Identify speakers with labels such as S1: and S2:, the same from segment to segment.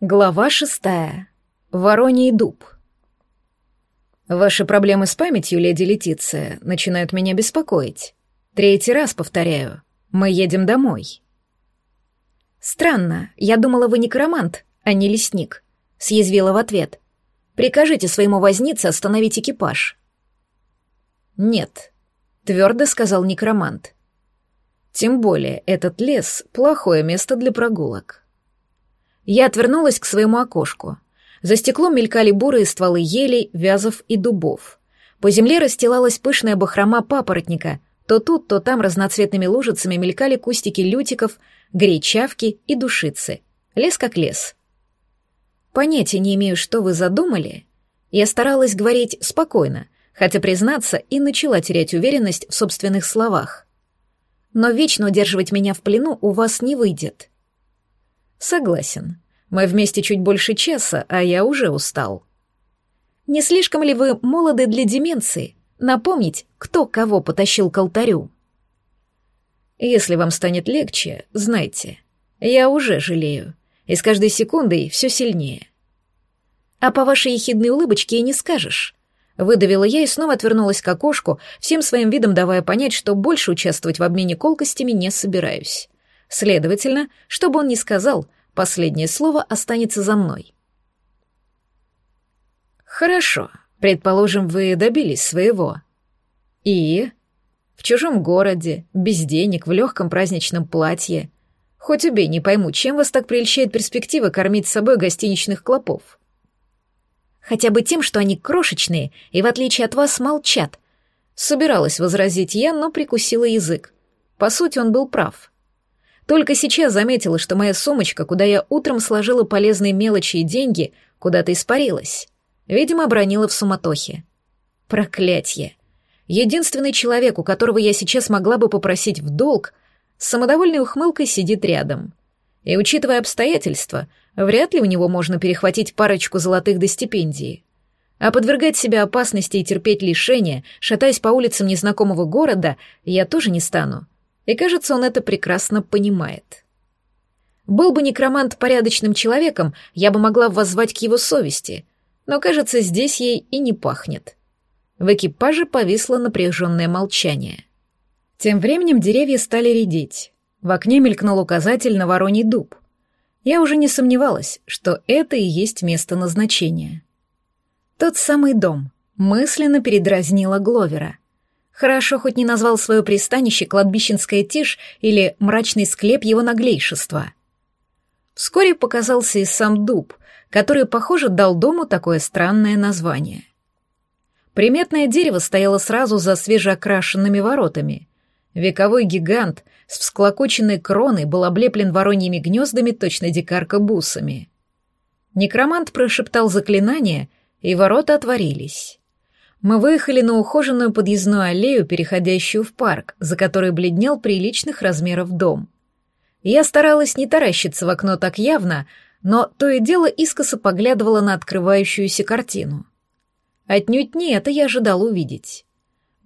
S1: Глава шестая. Вороний дуб. Ваши проблемы с памятью, леди Летиция, начинают меня беспокоить. Третий раз повторяю. Мы едем домой. Странно, я думала, вы некромант, а не лесник. Съязвила в ответ. Прикажите своему вознице остановить экипаж. Нет, твердо сказал некромант. Тем более этот лес — плохое место для прогулок. Я отвернулась к своему окошку. За стеклом мелькали бурые стволы елей, вязов и дубов. По земле расстилалась пышная бахрома папоротника. То тут, то там разноцветными лужицами мелькали кустики лютиков, гречавки и душицы. Лес как лес. Понятия не имею, что вы задумали. Я старалась говорить спокойно, хотя, признаться, и начала терять уверенность в собственных словах. Но вечно удерживать меня в плену у вас не выйдет. Согласен. Мы вместе чуть больше часа, а я уже устал. Не слишком ли вы молоды для деменции? Напомнить, кто кого потащил к алтарю? Если вам станет легче, знайте, я уже жалею, и с каждой секундой все сильнее. А по вашей ехидной улыбочке и не скажешь. Выдавила я и снова отвернулась к окошку, всем своим видом давая понять, что больше участвовать в обмене колкостями не собираюсь. Следовательно, что бы он ни сказал, последнее слово останется за мной. Хорошо, предположим, вы добились своего. И? В чужом городе, без денег, в легком праздничном платье. Хоть убей, не пойму, чем вас так прельщает перспектива кормить с собой гостиничных клопов? Хотя бы тем, что они крошечные и, в отличие от вас, молчат. Собиралась возразить я, но прикусила язык. По сути, он был прав. Только сейчас заметила, что моя сумочка, куда я утром сложила полезные мелочи и деньги, куда-то испарилась. Видимо, обронила в суматохе. Проклятье. Единственный человек, у которого я сейчас могла бы попросить в долг, с самодовольной ухмылкой сидит рядом. И, учитывая обстоятельства, вряд ли у него можно перехватить парочку золотых до стипендии. А подвергать себя опасности и терпеть лишения, шатаясь по улицам незнакомого города, я тоже не стану. И кажется, он это прекрасно понимает. Был бы некромант порядочным человеком, я бы могла воззвать к его совести, но, кажется, здесь ей и не пахнет. В экипаже повисло напряженное молчание. Тем временем деревья стали редеть. В окне мелькнул указатель на вороний дуб. Я уже не сомневалась, что это и есть место назначения. Тот самый дом мысленно передразнила Гловера — Хорошо хоть не назвал свое пристанище кладбищенская тишь или мрачный склеп его наглейшества. Вскоре показался и сам дуб, который, похоже, дал дому такое странное название. Приметное дерево стояло сразу за свежеокрашенными воротами. Вековой гигант с всклокоченной кроной был облеплен вороньими гнездами, точно дикарка бусами. Некромант прошептал заклинание, и ворота отворились. Мы выехали на ухоженную подъездную аллею, переходящую в парк, за которой бледнел приличных размеров дом. Я старалась не таращиться в окно так явно, но то и дело искоса поглядывала на открывающуюся картину. Отнюдь не это я ожидал увидеть.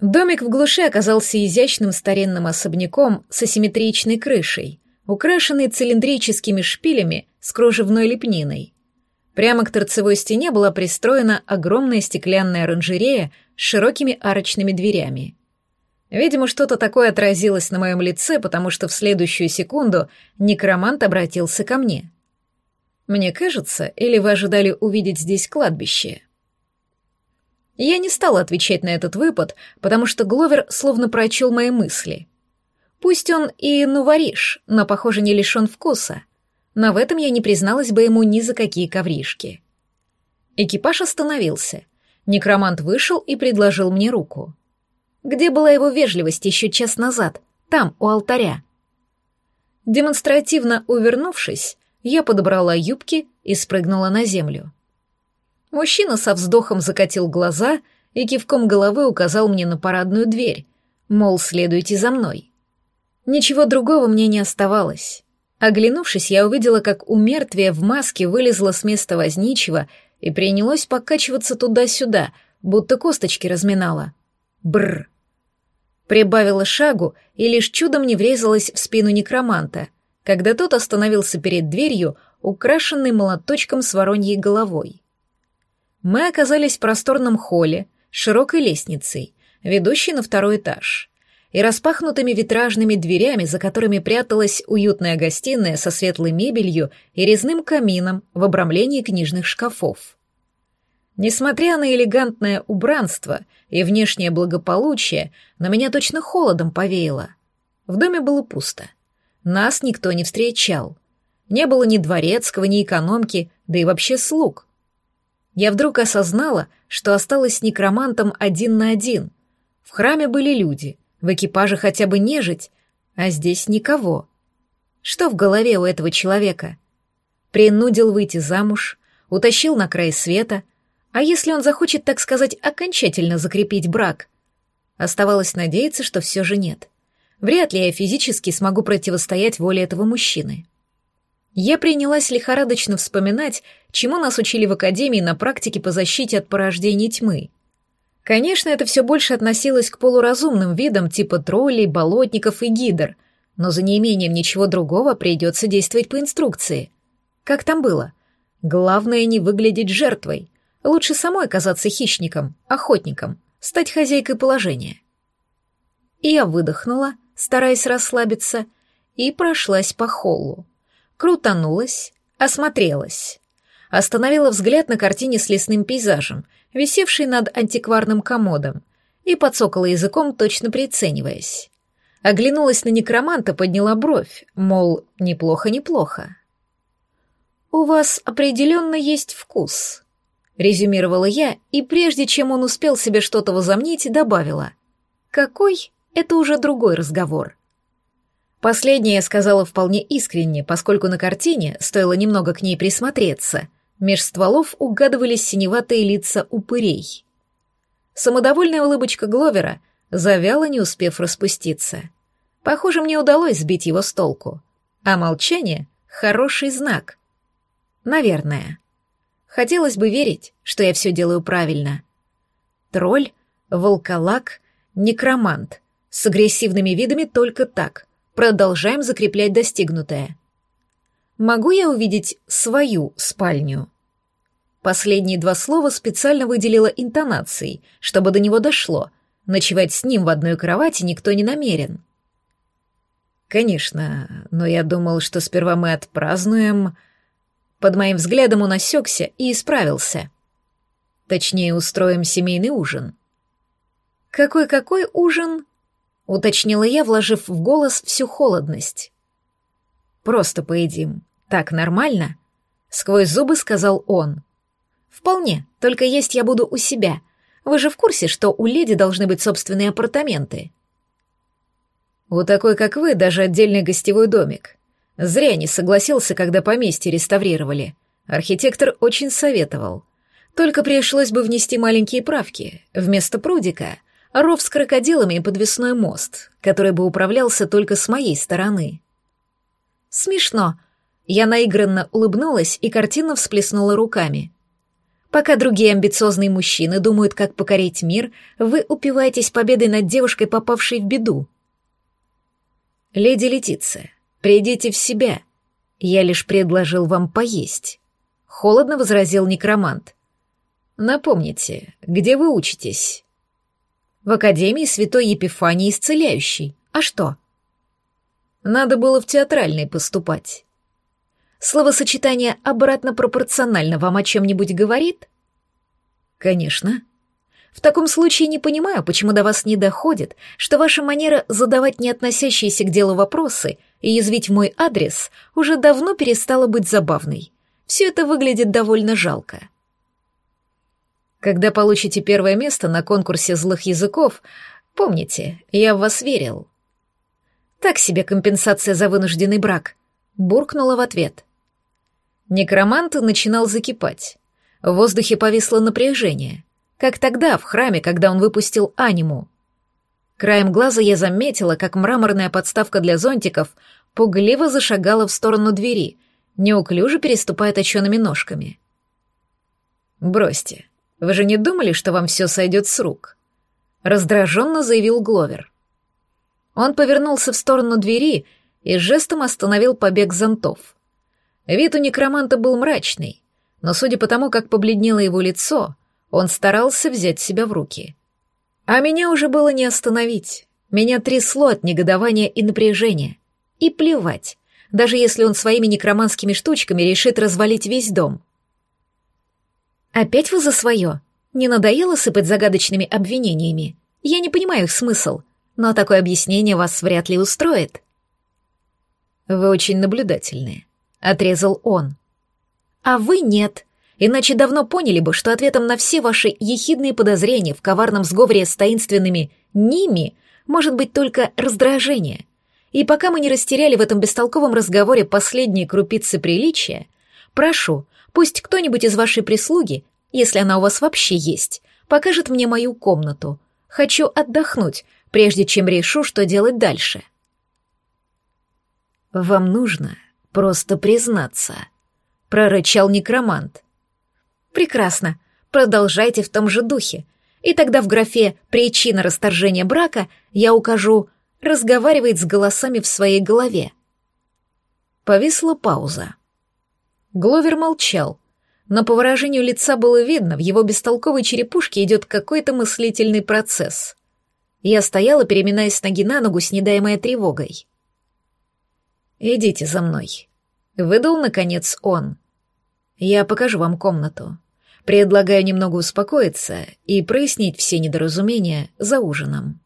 S1: Домик в глуши оказался изящным старинным особняком с асимметричной крышей, украшенной цилиндрическими шпилями с кружевной лепниной. Прямо к торцевой стене была пристроена огромная стеклянная оранжерея с широкими арочными дверями. Видимо, что-то такое отразилось на моем лице, потому что в следующую секунду некромант обратился ко мне. «Мне кажется, или вы ожидали увидеть здесь кладбище?» Я не стала отвечать на этот выпад, потому что Гловер словно прочел мои мысли. Пусть он и нувориш, но, похоже, не лишен вкуса — но в этом я не призналась бы ему ни за какие ковришки. Экипаж остановился. Некромант вышел и предложил мне руку. Где была его вежливость еще час назад? Там, у алтаря. Демонстративно увернувшись, я подобрала юбки и спрыгнула на землю. Мужчина со вздохом закатил глаза и кивком головы указал мне на парадную дверь, мол, следуйте за мной. Ничего другого мне не оставалось. Оглянувшись, я увидела, как у мертвия в маске вылезла с места возничего и принялось покачиваться туда-сюда, будто косточки разминала. Бр. Прибавила шагу и лишь чудом не врезалась в спину некроманта. когда тот остановился перед дверью, украшенной молоточком с вороньей головой. Мы оказались в просторном холле, широкой лестницей, ведущей на второй этаж, и распахнутыми витражными дверями, за которыми пряталась уютная гостиная со светлой мебелью и резным камином в обрамлении книжных шкафов. Несмотря на элегантное убранство и внешнее благополучие, на меня точно холодом повеяло. В доме было пусто. Нас никто не встречал. Не было ни дворецкого, ни экономки, да и вообще слуг. Я вдруг осознала, что осталась с некромантом один на один. В храме были люди, в экипаже хотя бы нежить, а здесь никого. Что в голове у этого человека? Принудил выйти замуж, утащил на край света, а если он захочет, так сказать, окончательно закрепить брак? Оставалось надеяться, что все же нет. Вряд ли я физически смогу противостоять воле этого мужчины. Я принялась лихорадочно вспоминать, чему нас учили в академии на практике по защите от порождений тьмы. Конечно, это все больше относилось к полуразумным видам типа троллей, болотников и гидр, но за неимением ничего другого придется действовать по инструкции. Как там было? Главное не выглядеть жертвой. Лучше самой казаться хищником, охотником, стать хозяйкой положения. И я выдохнула, стараясь расслабиться, и прошлась по холлу крутанулась, осмотрелась. Остановила взгляд на картине с лесным пейзажем, висевшей над антикварным комодом, и подсокала языком, точно прицениваясь. Оглянулась на некроманта, подняла бровь, мол, неплохо-неплохо. «У вас определенно есть вкус», — резюмировала я, и прежде чем он успел себе что-то возомнить, добавила. «Какой? Это уже другой разговор». Последнее я сказала вполне искренне, поскольку на картине, стоило немного к ней присмотреться, меж стволов угадывались синеватые лица упырей. Самодовольная улыбочка Гловера завяла, не успев распуститься. Похоже, мне удалось сбить его с толку. А молчание — хороший знак. Наверное. Хотелось бы верить, что я все делаю правильно. Тролль, волколак, некромант. С агрессивными видами только так — Продолжаем закреплять достигнутое. Могу я увидеть свою спальню? Последние два слова специально выделила интонацией, чтобы до него дошло. Ночевать с ним в одной кровати никто не намерен. Конечно, но я думал, что сперва мы отпразднуем... Под моим взглядом он осекся и исправился. Точнее, устроим семейный ужин. Какой-какой ужин? — уточнила я, вложив в голос всю холодность. «Просто поедим. Так нормально?» — сквозь зубы сказал он. «Вполне, только есть я буду у себя. Вы же в курсе, что у леди должны быть собственные апартаменты?» «У такой, как вы, даже отдельный гостевой домик. Зря не согласился, когда поместье реставрировали. Архитектор очень советовал. Только пришлось бы внести маленькие правки. Вместо прудика — ров с крокодилами и подвесной мост, который бы управлялся только с моей стороны. Смешно. Я наигранно улыбнулась и картинно всплеснула руками. Пока другие амбициозные мужчины думают, как покорить мир, вы упиваетесь победой над девушкой, попавшей в беду. Леди Летиция, придите в себя. Я лишь предложил вам поесть. Холодно возразил некромант. Напомните, где вы учитесь? В Академии Святой Епифании Исцеляющей. А что? Надо было в театральный поступать. Словосочетание обратно пропорционально вам о чем-нибудь говорит? Конечно. В таком случае не понимаю, почему до вас не доходит, что ваша манера задавать не относящиеся к делу вопросы и язвить мой адрес уже давно перестала быть забавной. Все это выглядит довольно жалко. Когда получите первое место на конкурсе злых языков, помните, я в вас верил. Так себе компенсация за вынужденный брак, буркнула в ответ. Некромант начинал закипать. В воздухе повисло напряжение, как тогда в храме, когда он выпустил аниму. Краем глаза я заметила, как мраморная подставка для зонтиков пугливо зашагала в сторону двери, неуклюже переступая точеными ножками. «Бросьте, вы же не думали, что вам все сойдет с рук?» Раздраженно заявил Гловер. Он повернулся в сторону двери и жестом остановил побег зонтов. Вид у некроманта был мрачный, но судя по тому, как побледнело его лицо, он старался взять себя в руки. А меня уже было не остановить. Меня трясло от негодования и напряжения. И плевать, даже если он своими некроманскими штучками решит развалить весь дом. «Опять вы за свое? Не надоело сыпать загадочными обвинениями? Я не понимаю их смысл, но такое объяснение вас вряд ли устроит».
S2: «Вы очень наблюдательные», — отрезал он.
S1: «А вы нет. Иначе давно поняли бы, что ответом на все ваши ехидные подозрения в коварном сговоре с таинственными «ними» может быть только раздражение. И пока мы не растеряли в этом бестолковом разговоре последние крупицы приличия, прошу, пусть кто-нибудь из вашей прислуги, если она у вас вообще есть, покажет мне мою комнату. Хочу отдохнуть, прежде чем решу, что делать дальше».
S2: «Вам нужно просто признаться», — прорычал некромант.
S1: «Прекрасно. Продолжайте в том же духе. И тогда в графе «Причина расторжения брака» я укажу «разговаривает с голосами в своей голове».
S2: Повисла пауза.
S1: Гловер молчал, но по выражению лица было видно, в его бестолковой черепушке идет какой-то мыслительный процесс. Я стояла, переминаясь ноги на ногу, с недаемой тревогой.
S2: «Идите за мной», — выдал, наконец, он. «Я покажу вам комнату. Предлагаю немного успокоиться и прояснить все недоразумения за ужином».